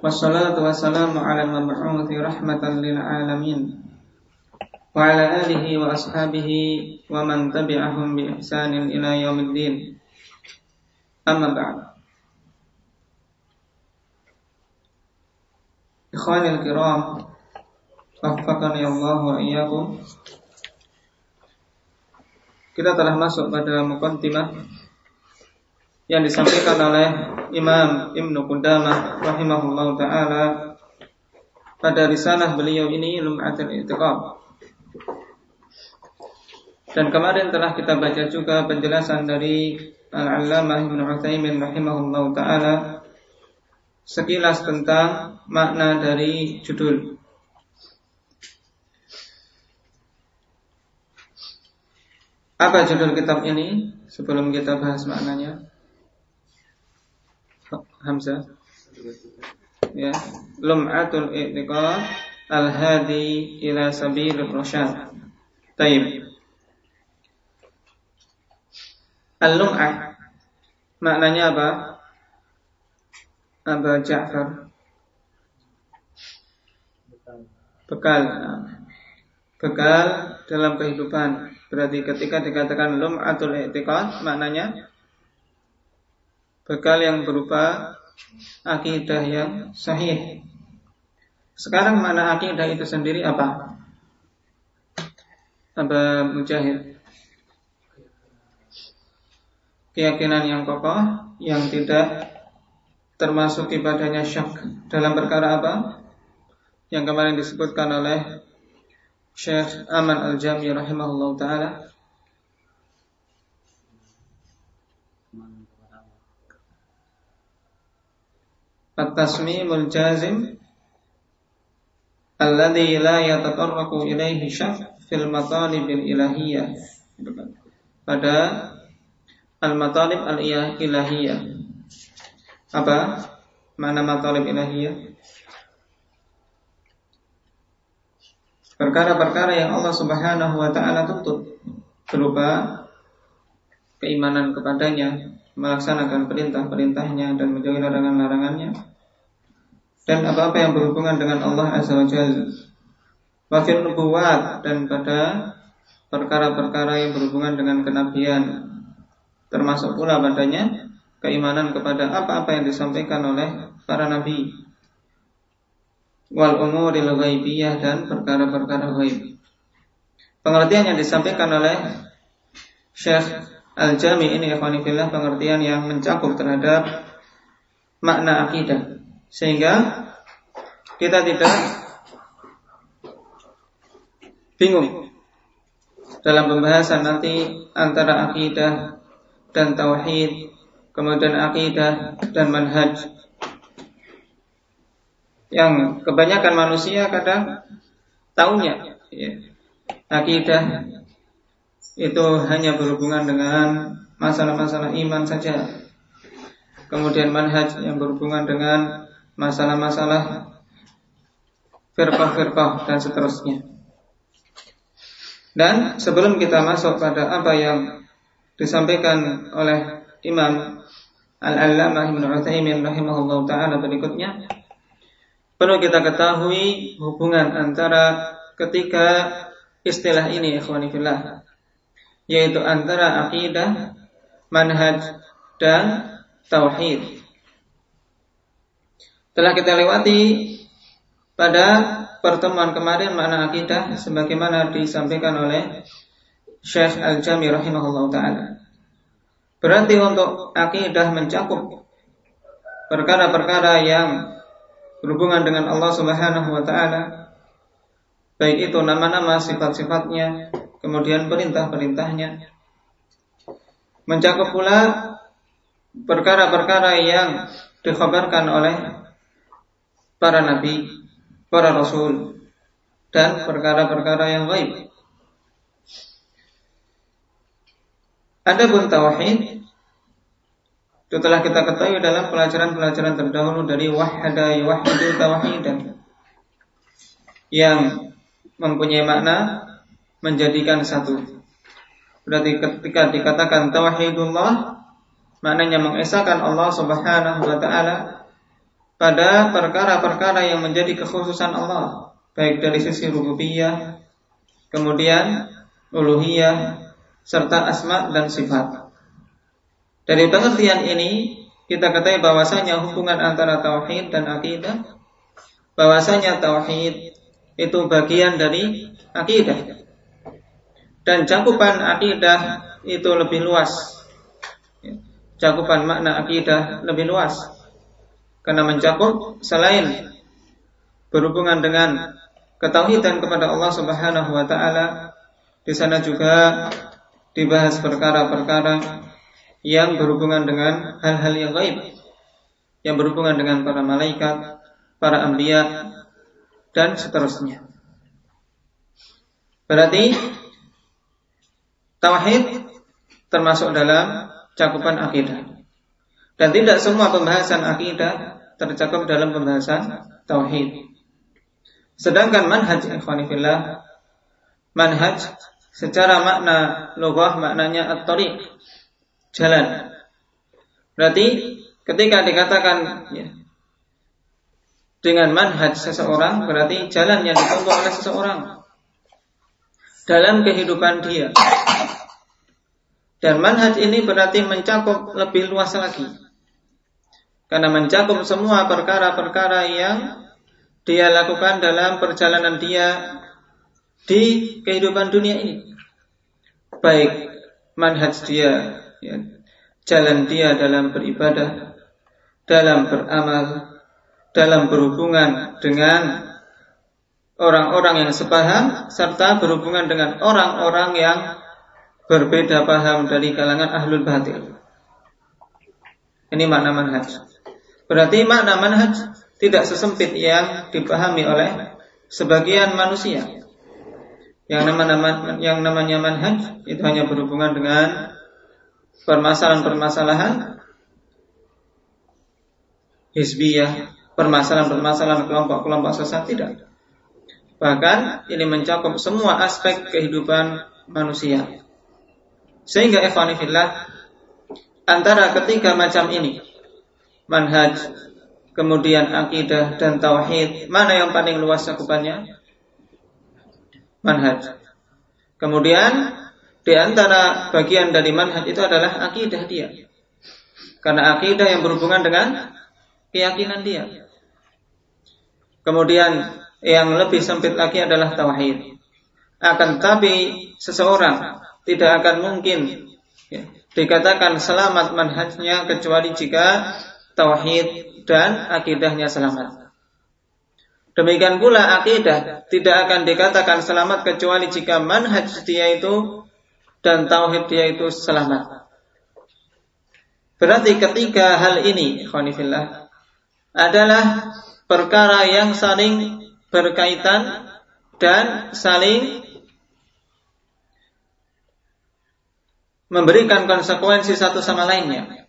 Wassalatu wassalamu ala rahmatan Wa ala alihi wa ashabihi wa man tabi'ahum bi ihsanin ila Amma ba'd. Ikhwanil kiram Wafakani Allah wa Kita telah masuk pada mukantimah yang disampaikan oleh Imam Ibnu Qudamah rahimahullah taala pada risalah beliau ini Lum'atul I'tiqad. Dan kemarin telah kita baca juga penjelasan dari Al-Allamah Ibnu Utsaimin rahimahullah taala sekilas tentang makna dari judul. Apa judul kitab ini sebelum kita bahas maknanya? Hamzah. Ya. Lum'atul i'tiqad al-hadi ila sabil rasyad taib. Al-lum'ah maknanya apa? Aba Ja'far? Bekal. Bekal dalam kehidupan. Berarti ketika dikatakan lum'atul i'tiqad maknanya bekal yang berupa akidah yang sahih. Sekarang mana akidah itu sendiri apa? Apa mujahid? Keyakinan yang kokoh yang tidak termasuk ibadahnya syak dalam perkara apa? Yang kemarin disebutkan oleh Syekh Aman Al-Jami rahimahullah taala At-tasmimul jazim alladhi la yatatarraku ilaihi syaf fil matalibil ilahiyah. Pada al-matalib al-ilahiyah. Apa? Mana matalib ilahiyah? Perkara-perkara yang Allah Subhanahu wa taala tuntut berupa keimanan kepadanya, melaksanakan perintah-perintahnya dan menjauhi larangan-larangannya dan apa-apa yang berhubungan dengan Allah Azza wa Jalla. Wafil dan pada perkara-perkara yang berhubungan dengan kenabian termasuk pula padanya keimanan kepada apa-apa yang disampaikan oleh para nabi wal umuril ghaibiyah dan perkara-perkara ghaib. Pengertian yang disampaikan oleh Syekh Al-Jami ini ikhwanifillah pengertian yang mencakup terhadap makna akidah sehingga kita tidak bingung dalam pembahasan nanti antara akidah dan tauhid, kemudian akidah dan manhaj. Yang kebanyakan manusia kadang tahunya ya, akidah itu hanya berhubungan dengan masalah-masalah iman saja. Kemudian manhaj yang berhubungan dengan masalah-masalah firqah-firqah dan seterusnya. Dan sebelum kita masuk pada apa yang disampaikan oleh Imam Al-Allamah Ibn Utsaimin rahimahullah taala berikutnya, perlu kita ketahui hubungan antara ketika istilah ini ikhwani fillah yaitu antara akidah, manhaj dan tauhid telah kita lewati pada pertemuan kemarin makna akidah sebagaimana disampaikan oleh Syekh Al-Jami rahimahullah taala. Berarti untuk akidah mencakup perkara-perkara yang berhubungan dengan Allah Subhanahu wa taala baik itu nama-nama sifat-sifatnya kemudian perintah-perintahnya mencakup pula perkara-perkara yang dikhabarkan oleh para nabi, para rasul, dan perkara-perkara yang lain. Adapun tauhid itu telah kita ketahui dalam pelajaran-pelajaran terdahulu dari wahada yuwahidu tauhidan yang mempunyai makna menjadikan satu. Berarti ketika dikatakan tauhidullah maknanya mengesahkan Allah Subhanahu wa taala pada perkara-perkara yang menjadi kekhususan Allah, baik dari sisi rububiyah, kemudian uluhiyah, serta asma dan sifat. Dari pengertian ini kita ketahui bahwasanya hubungan antara tauhid dan akidah bahwasanya tauhid itu bagian dari akidah. Dan cakupan akidah itu lebih luas. Cakupan makna akidah lebih luas karena mencakup selain berhubungan dengan ketauhidan kepada Allah Subhanahu wa taala di sana juga dibahas perkara-perkara yang berhubungan dengan hal-hal yang gaib yang berhubungan dengan para malaikat, para anbiya dan seterusnya. Berarti tauhid termasuk dalam cakupan akidah. Dan tidak semua pembahasan akidah tercakup dalam pembahasan tauhid. Sedangkan manhaj ikhwanifillah manhaj secara makna lugah maknanya at-tariq jalan. Berarti ketika dikatakan ya, dengan manhaj seseorang berarti jalan yang ditempuh oleh seseorang dalam kehidupan dia. Dan manhaj ini berarti mencakup lebih luas lagi. Karena mencakup semua perkara-perkara yang dia lakukan dalam perjalanan dia di kehidupan dunia ini. Baik manhaj dia, ya, jalan dia dalam beribadah, dalam beramal, dalam berhubungan dengan orang-orang yang sepaham, serta berhubungan dengan orang-orang yang berbeda paham dari kalangan ahlul batil. Ini makna manhaj. Berarti makna manhaj tidak sesempit yang dipahami oleh sebagian manusia. Yang nama yang namanya manhaj itu hanya berhubungan dengan permasalahan-permasalahan hizbiyah, permasalahan-permasalahan kelompok-kelompok sesat tidak. Bahkan ini mencakup semua aspek kehidupan manusia. Sehingga ikhwanifillah antara ketiga macam ini manhaj, kemudian akidah dan tauhid, mana yang paling luas cakupannya? Manhaj. Kemudian di antara bagian dari manhaj itu adalah akidah dia. Karena akidah yang berhubungan dengan keyakinan dia. Kemudian yang lebih sempit lagi adalah tauhid. Akan tapi seseorang tidak akan mungkin ya, dikatakan selamat manhajnya kecuali jika tauhid dan akidahnya selamat. Demikian pula akidah tidak akan dikatakan selamat kecuali jika manhaj dia itu dan tauhid dia itu selamat. Berarti ketiga hal ini, khonifillah, adalah perkara yang saling berkaitan dan saling memberikan konsekuensi satu sama lainnya.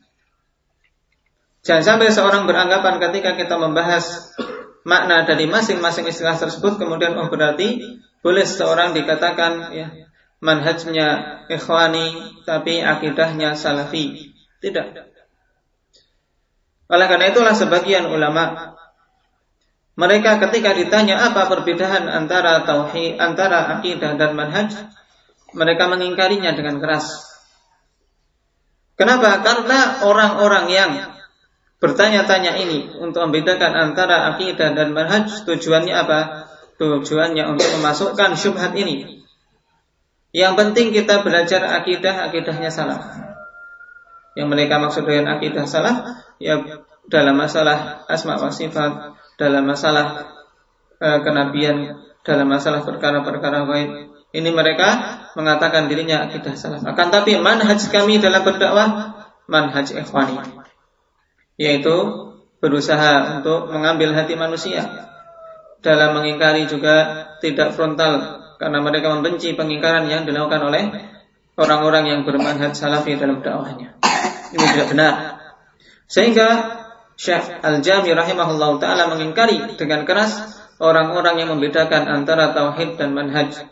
Jangan sampai seorang beranggapan ketika kita membahas makna dari masing-masing istilah tersebut kemudian oh berarti boleh seorang dikatakan ya manhajnya ikhwani tapi akidahnya salafi. Tidak. Oleh karena itulah sebagian ulama mereka ketika ditanya apa perbedaan antara tauhid antara akidah dan manhaj mereka mengingkarinya dengan keras. Kenapa? Karena orang-orang yang bertanya-tanya ini untuk membedakan antara akidah dan manhaj tujuannya apa? Tujuannya untuk memasukkan syubhat ini. Yang penting kita belajar akidah, akidahnya salah. Yang mereka maksud dengan akidah salah, ya dalam masalah asma wa sifat, dalam masalah uh, kenabian, dalam masalah perkara-perkara gaib. Ini mereka mengatakan dirinya akidah salah. Akan tapi manhaj kami dalam berdakwah manhaj ikhwani yaitu berusaha untuk mengambil hati manusia dalam mengingkari juga tidak frontal karena mereka membenci pengingkaran yang dilakukan oleh orang-orang yang bermanhaj salafi dalam dakwahnya. Ini tidak benar. Sehingga Syekh Al-Jami rahimahullah taala mengingkari dengan keras orang-orang yang membedakan antara tauhid dan manhaj.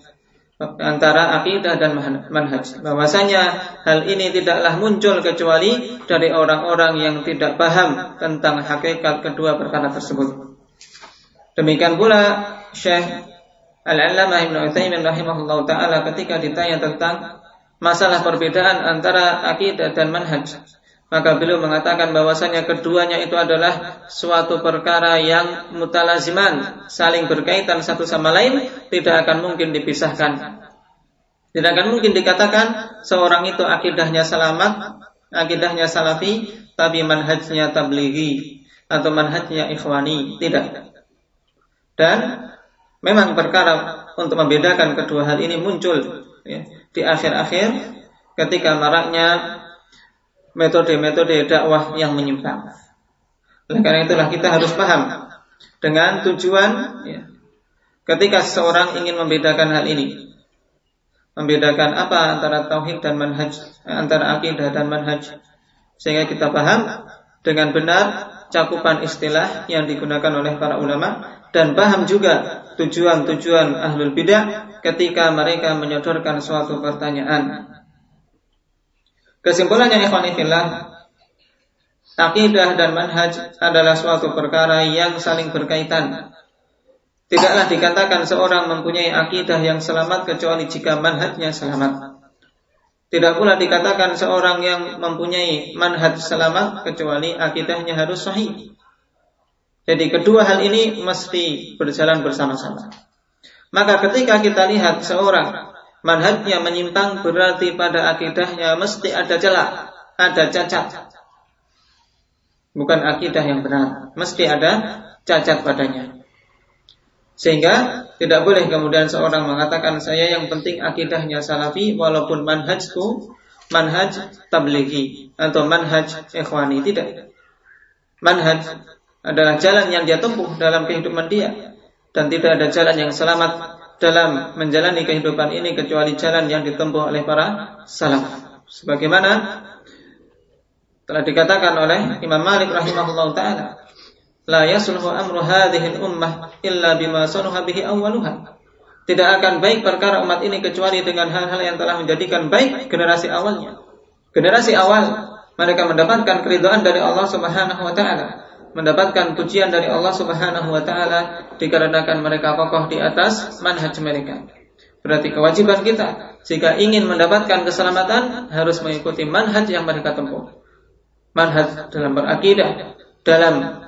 antara akidah dan manhaj. Bahwasanya hal ini tidaklah muncul kecuali dari orang-orang yang tidak paham tentang hakikat kedua perkara tersebut. Demikian pula Syekh Al-Allamah Ibn Utsaimin rahimahullah taala ketika ditanya tentang masalah perbedaan antara akidah dan manhaj. Maka beliau mengatakan bahwasanya keduanya itu adalah suatu perkara yang mutalaziman, saling berkaitan satu sama lain, tidak akan mungkin dipisahkan. Tidak akan mungkin dikatakan seorang itu akidahnya selamat, akidahnya salafi, tapi manhajnya tablighi atau manhajnya ikhwani, tidak. Dan memang perkara untuk membedakan kedua hal ini muncul ya, di akhir-akhir ketika maraknya metode-metode dakwah yang menyimpang. Oleh karena itulah kita harus paham dengan tujuan ya, ketika seseorang ingin membedakan hal ini. Membedakan apa antara tauhid dan manhaj, antara akidah dan manhaj. Sehingga kita paham dengan benar cakupan istilah yang digunakan oleh para ulama dan paham juga tujuan-tujuan ahlul bidah ketika mereka menyodorkan suatu pertanyaan Kesimpulannya ikhwanifillah Akidah dan manhaj adalah suatu perkara yang saling berkaitan. Tidaklah dikatakan seorang mempunyai akidah yang selamat kecuali jika manhajnya selamat. Tidak pula dikatakan seorang yang mempunyai manhaj selamat kecuali akidahnya harus sahih. Jadi kedua hal ini mesti berjalan bersama-sama. Maka ketika kita lihat seorang manhajnya menyimpang berarti pada akidahnya mesti ada celah, ada cacat. Bukan akidah yang benar, mesti ada cacat padanya. Sehingga tidak boleh kemudian seorang mengatakan saya yang penting akidahnya salafi walaupun manhajku manhaj tablighi atau manhaj ikhwani tidak. Manhaj adalah jalan yang dia tempuh dalam kehidupan dia dan tidak ada jalan yang selamat dalam menjalani kehidupan ini kecuali jalan yang ditempuh oleh para salaf. Sebagaimana telah dikatakan oleh Imam Malik rahimahullah taala, la yasluhu amru hadhihi ummah illa bima sanuha bihi awwaluha. Tidak akan baik perkara umat ini kecuali dengan hal-hal yang telah menjadikan baik generasi awalnya. Generasi awal mereka mendapatkan keridhaan dari Allah Subhanahu wa taala mendapatkan pujian dari Allah Subhanahu wa taala dikarenakan mereka kokoh di atas manhaj mereka. Berarti kewajiban kita jika ingin mendapatkan keselamatan harus mengikuti manhaj yang mereka tempuh. Manhaj dalam berakidah, dalam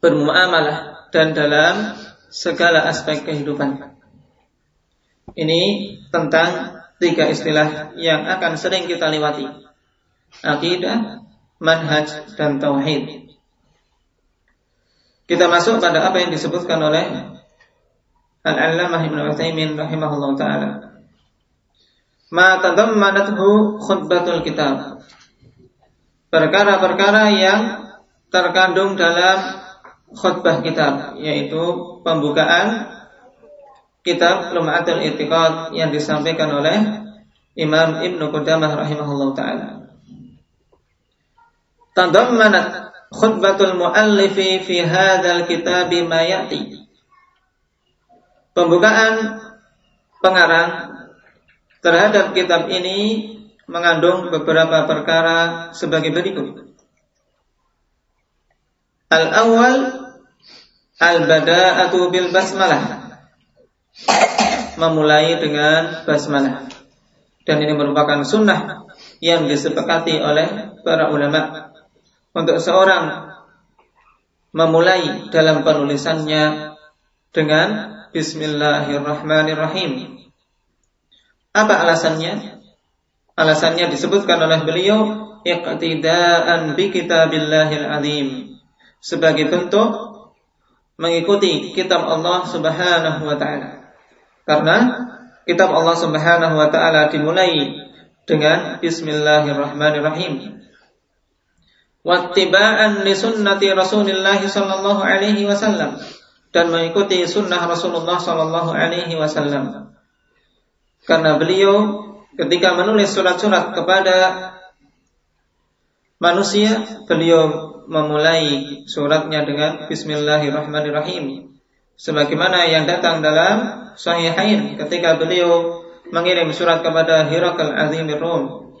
bermuamalah dan dalam segala aspek kehidupan. Ini tentang tiga istilah yang akan sering kita lewati. Akidah, manhaj, dan tauhid. Kita masuk pada apa yang disebutkan oleh Al-Allamah Ibnu Utsaimin rahimahullah taala. Ma tadammanathu khutbatul kitab. Perkara-perkara yang terkandung dalam khutbah kitab yaitu pembukaan kitab Lum'atul I'tiqad yang disampaikan oleh Imam Ibnu Qudamah rahimahullah taala. Tadammanat khutbatul muallifi fi hadzal kitab ma ya'ti. Pembukaan pengarang terhadap kitab ini mengandung beberapa perkara sebagai berikut. Al-awwal al-bada'atu bil basmalah. Memulai dengan basmalah. Dan ini merupakan sunnah yang disepakati oleh para ulama untuk seorang memulai dalam penulisannya dengan Bismillahirrahmanirrahim. Apa alasannya? Alasannya disebutkan oleh beliau iqtidaan bi kitabillahil azim sebagai bentuk mengikuti kitab Allah Subhanahu wa taala. Karena kitab Allah Subhanahu wa taala dimulai dengan bismillahirrahmanirrahim wattiba'an li sunnati Rasulillah sallallahu alaihi wasallam dan mengikuti sunnah Rasulullah sallallahu alaihi wasallam. Karena beliau ketika menulis surat-surat kepada manusia, beliau memulai suratnya dengan Bismillahirrahmanirrahim. sebagaimana yang datang dalam Sahihain ketika beliau mengirim surat kepada Hirakal Azim Rum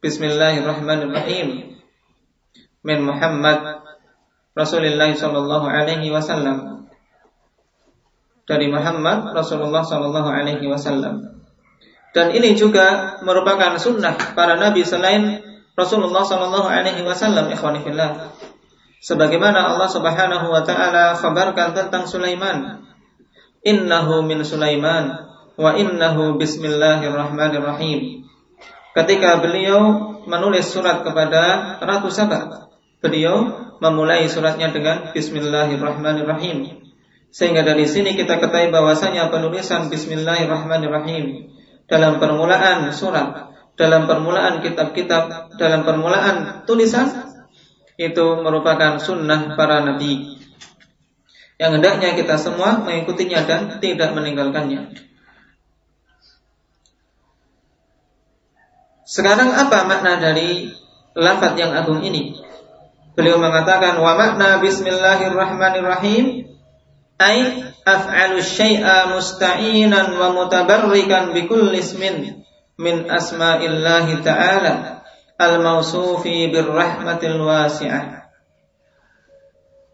Bismillahirrahmanirrahim min Muhammad Rasulullah sallallahu alaihi wasallam. Dari Muhammad Rasulullah sallallahu alaihi wasallam. Dan ini juga merupakan sunnah para nabi selain Rasulullah sallallahu alaihi wasallam ikhwanifillah sebagaimana Allah Subhanahu wa taala kabarkan tentang Sulaiman. Innahu min Sulaiman wa innahu bismillahirrahmanirrahim. Ketika beliau menulis surat kepada Ratu Saba, beliau memulai suratnya dengan bismillahirrahmanirrahim. Sehingga dari sini kita ketahui bahwasanya penulisan bismillahirrahmanirrahim dalam permulaan surat, dalam permulaan kitab-kitab, dalam permulaan tulisan itu merupakan sunnah para nabi yang hendaknya kita semua mengikutinya dan tidak meninggalkannya. Sekarang apa makna dari lafaz yang agung ini? Beliau mengatakan wa makna bismillahirrahmanirrahim ay af'alu syai'a musta'inan wa mutabarrikan bi kulli ismin min asma'illahi ta'ala al-mausufi birrahmatil wasi'ah.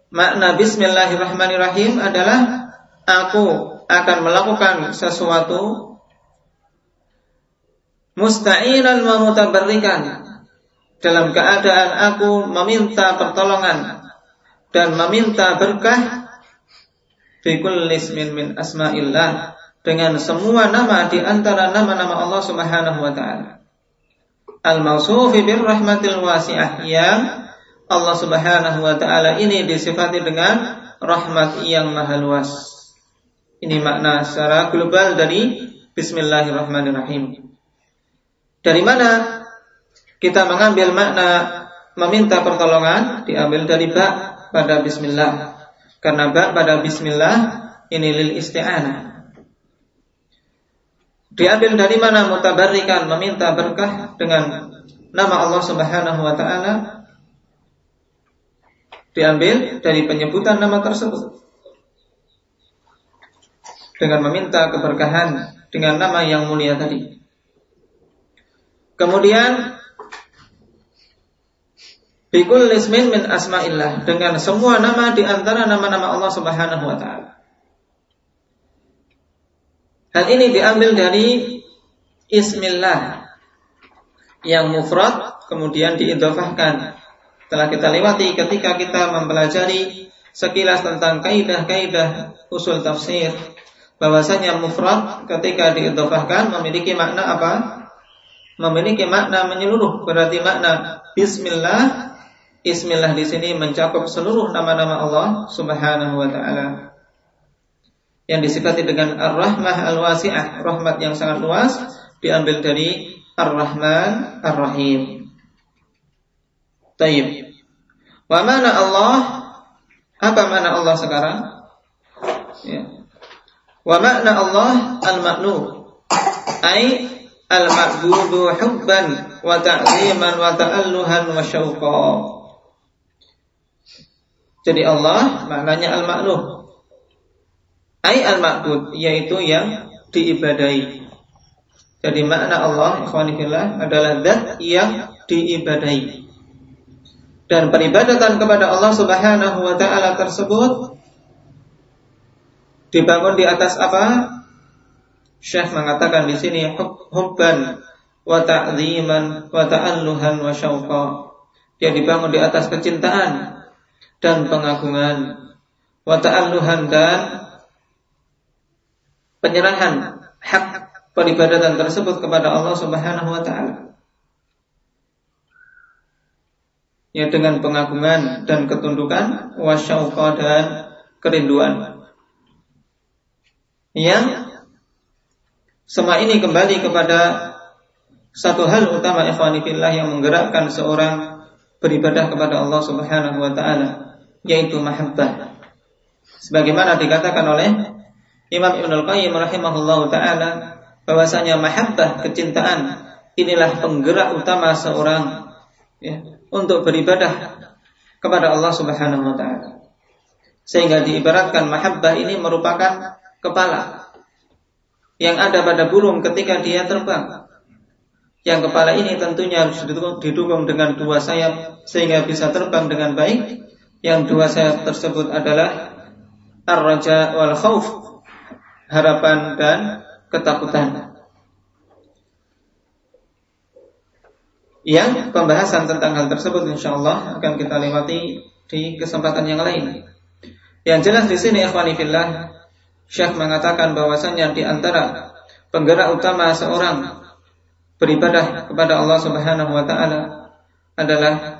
Makna bismillahirrahmanirrahim adalah aku akan melakukan sesuatu musta'inan wa mutabarrikan dalam keadaan aku meminta pertolongan dan meminta berkah ismin min asma'illah dengan semua nama di antara nama-nama Allah Subhanahu wa taala. Al-mausufi bir rahmatil wasi'ah yang Allah Subhanahu wa taala ini disifati dengan rahmat yang maha luas. Ini makna secara global dari Bismillahirrahmanirrahim. Dari mana kita mengambil makna meminta pertolongan? Diambil dari ba pada bismillah. Karena ba pada bismillah ini lil isti'anah. Diambil dari mana mutabarrikan meminta berkah dengan nama Allah Subhanahu wa taala? Diambil dari penyebutan nama tersebut. Dengan meminta keberkahan dengan nama yang mulia tadi. Kemudian Bikul ismin min asma'illah dengan semua nama di antara nama-nama Allah Subhanahu wa taala. Hal ini diambil dari ismillah yang mufrad kemudian diidhafahkan. Telah kita lewati ketika kita mempelajari sekilas tentang kaidah-kaidah usul tafsir bahwasanya mufrad ketika diidhafahkan memiliki makna apa? memiliki makna menyeluruh. Berarti makna Bismillah, Bismillah di sini mencakup seluruh nama-nama Allah Subhanahu wa taala. Yang disifati dengan Ar-Rahmah Al-Wasi'ah, rahmat yang sangat luas diambil dari Ar-Rahman Ar-Rahim. Taib. Wa mana Allah? Apa mana Allah sekarang? Ya. Wa makna Allah al-maknu. Ai al-ma'budu hubban wa ta'ziman wa ta'alluhan wa syauqa. Jadi Allah maknanya al-ma'luh. Ai al-ma'bud yaitu yang diibadai. Jadi makna Allah ikhwanillah adalah zat yang diibadai. Dan peribadatan kepada Allah Subhanahu wa taala tersebut dibangun di atas apa? Syekh mengatakan di sini hubban wa ta'ziman wa ta'alluhan wa syauqa. Dia dibangun di atas kecintaan dan pengagungan wa ta'alluhan dan penyerahan hak peribadatan tersebut kepada Allah Subhanahu wa taala. Ya dengan pengagungan dan ketundukan wasyauqa dan kerinduan. Yang semua ini kembali kepada satu hal utama ikhwanifillah yang menggerakkan seorang beribadah kepada Allah Subhanahu wa taala yaitu mahabbah. Sebagaimana dikatakan oleh Imam Ibnu Al-Qayyim rahimahullahu taala bahwasanya mahabbah kecintaan inilah penggerak utama seorang ya, untuk beribadah kepada Allah Subhanahu wa taala. Sehingga diibaratkan mahabbah ini merupakan kepala yang ada pada burung ketika dia terbang. Yang kepala ini tentunya harus didukung dengan dua sayap sehingga bisa terbang dengan baik. Yang dua sayap tersebut adalah ar-raja wal khauf, harapan dan ketakutan. Yang pembahasan tentang hal tersebut insya Allah akan kita lewati di kesempatan yang lain. Yang jelas di sini ikhwani fillah Syekh mengatakan bahwasanya di antara penggerak utama seorang beribadah kepada Allah Subhanahu wa taala adalah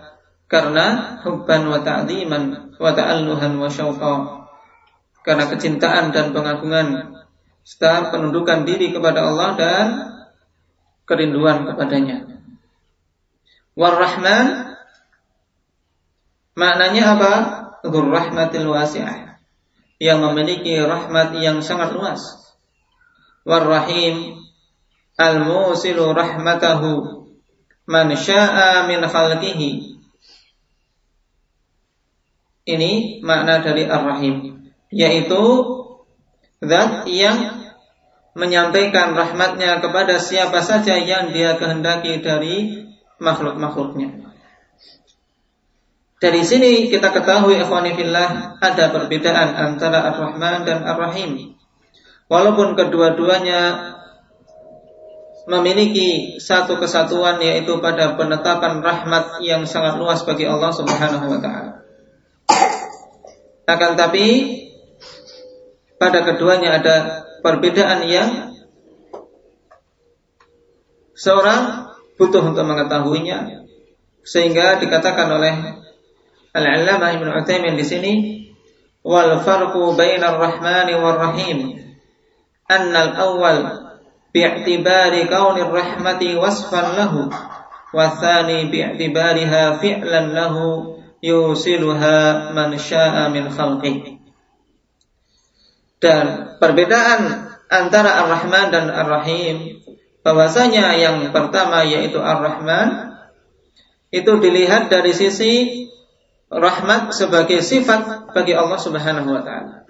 karena hubban wa ta'ziman wa ta'alluhan wa syauqa. Karena kecintaan dan pengagungan serta penundukan diri kepada Allah dan kerinduan kepadanya. War-Rahman maknanya apa? Dzur rahmatil wasi'ah yang memiliki rahmat yang sangat luas. War-Rahim al-musilu rahmatahu man syaa min khalqihi. Ini makna dari Ar-Rahim, yaitu zat yang menyampaikan rahmatnya kepada siapa saja yang dia kehendaki dari makhluk-makhluknya. Dari sini kita ketahui ikhwanifillah ada perbedaan antara Ar-Rahman dan Ar-Rahim. Walaupun kedua-duanya memiliki satu kesatuan yaitu pada penetapan rahmat yang sangat luas bagi Allah Subhanahu wa taala. Akan tapi pada keduanya ada perbedaan yang seorang butuh untuk mengetahuinya sehingga dikatakan oleh Al-Allamah Ibnu Utsaimin di sini wal farqu bainar rahmani war rahim anna al-awwal bi'tibari kaunir rahmati wasfan lahu wa thani bi'tibariha fi'lan lahu yusiluha man syaa min khalqih dan perbedaan antara Ar-Rahman dan Ar-Rahim bahwasanya yang pertama yaitu Ar-Rahman itu dilihat dari sisi rahmat sebagai sifat bagi Allah Subhanahu wa taala.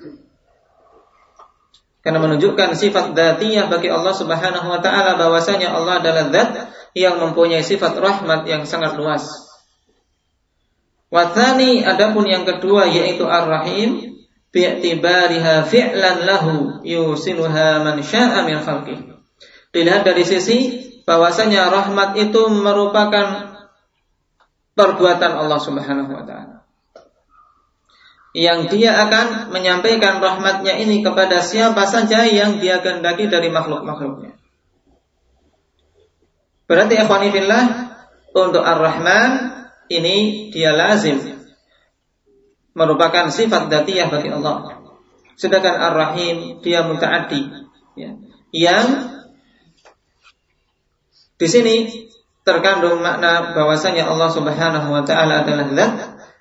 Karena menunjukkan sifat dzatiyah bagi Allah Subhanahu wa taala bahwasanya Allah adalah zat yang mempunyai sifat rahmat yang sangat luas. Wathani adapun yang kedua yaitu Ar-Rahim bi'tibariha fi'lan lahu yusiluha man syaa min khalqih. Dilihat dari sisi bahwasanya rahmat itu merupakan perbuatan Allah Subhanahu wa taala. Yang dia akan menyampaikan rahmatnya ini kepada siapa saja yang dia kehendaki dari makhluk-makhluknya. Berarti ikhwanifillah untuk Ar-Rahman ini dia lazim merupakan sifat datiyah bagi Allah. Sedangkan Ar-Rahim dia mutaaddi ya. Yang di sini terkandung makna bahwasanya Allah Subhanahu wa taala adalah zat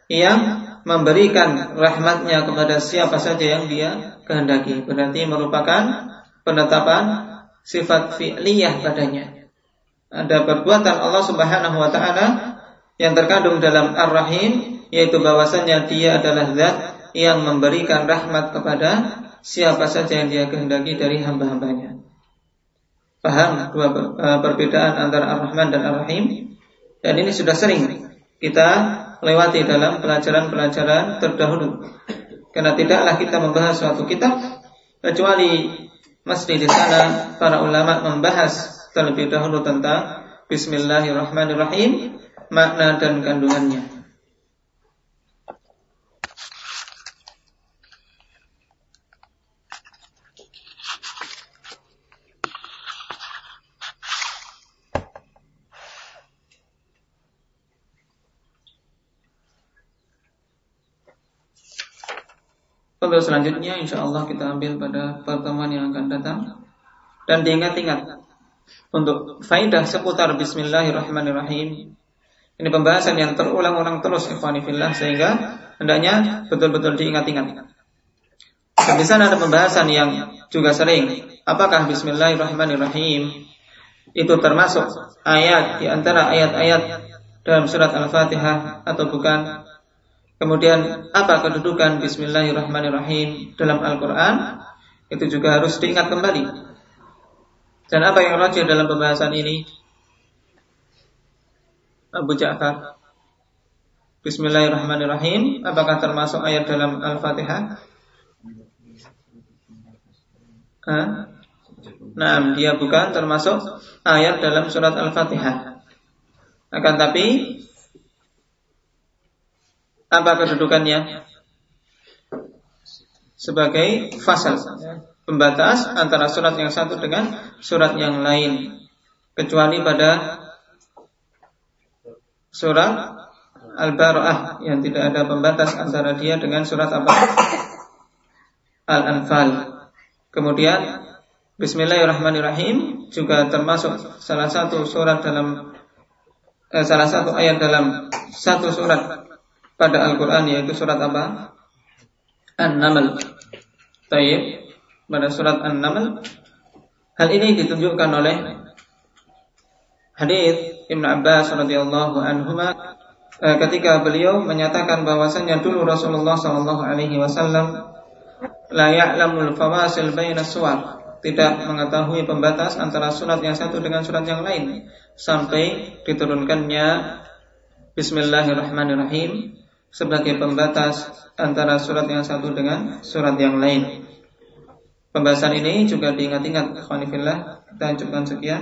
yang memberikan rahmatnya kepada siapa saja yang dia kehendaki. Berarti merupakan penetapan sifat fi'liyah padanya. Ada perbuatan Allah Subhanahu wa taala yang terkandung dalam Ar-Rahim yaitu bahwasanya dia adalah zat yang memberikan rahmat kepada siapa saja yang dia kehendaki dari hamba-hambanya. Paham dua eh, perbedaan antara Ar-Rahman dan Ar-Rahim? Dan ini sudah sering kita lewati dalam pelajaran-pelajaran terdahulu. Karena tidaklah kita membahas suatu kitab kecuali mesti di sana para ulama membahas terlebih dahulu tentang Bismillahirrahmanirrahim makna dan kandungannya. Untuk selanjutnya insya Allah kita ambil pada pertemuan yang akan datang dan diingat-ingat untuk faidah seputar Bismillahirrahmanirrahim. Ini pembahasan yang terulang-ulang terus fillah sehingga hendaknya betul-betul diingat-ingat. Di sana ada pembahasan yang juga sering. Apakah Bismillahirrahmanirrahim itu termasuk ayat di antara ayat-ayat dalam surat Al-Fatihah atau bukan? Kemudian apa kedudukan Bismillahirrahmanirrahim dalam Al-Quran Itu juga harus diingat kembali Dan apa yang rajin dalam pembahasan ini Abu Ja'far Bismillahirrahmanirrahim Apakah termasuk ayat dalam Al-Fatihah? Nah, dia bukan termasuk ayat dalam surat Al-Fatihah Akan tapi apa kedudukannya? Sebagai fasal, pembatas antara surat yang satu dengan surat yang lain. Kecuali pada surat Al-Bara'ah yang tidak ada pembatas antara dia dengan surat apa? Al-Anfal. Kemudian Bismillahirrahmanirrahim juga termasuk salah satu surat dalam eh, salah satu ayat dalam satu surat pada Al-Quran yaitu surat apa? An-Naml. Tayyib. Pada surat An-Naml. Hal ini ditunjukkan oleh hadis Ibn Abbas radhiyallahu anhu eh, ketika beliau menyatakan bahwasanya dulu Rasulullah sallallahu alaihi wasallam la ya'lamul fawasil baina suwar tidak mengetahui pembatas antara surat yang satu dengan surat yang lain sampai diturunkannya Bismillahirrahmanirrahim sebagai pembatas antara surat yang satu dengan surat yang lain. Pembahasan ini juga diingat-ingat ikhwanifillah. Kita cukupkan sekian.